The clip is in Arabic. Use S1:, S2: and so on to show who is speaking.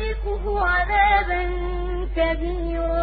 S1: نذقه عذابا كبيرا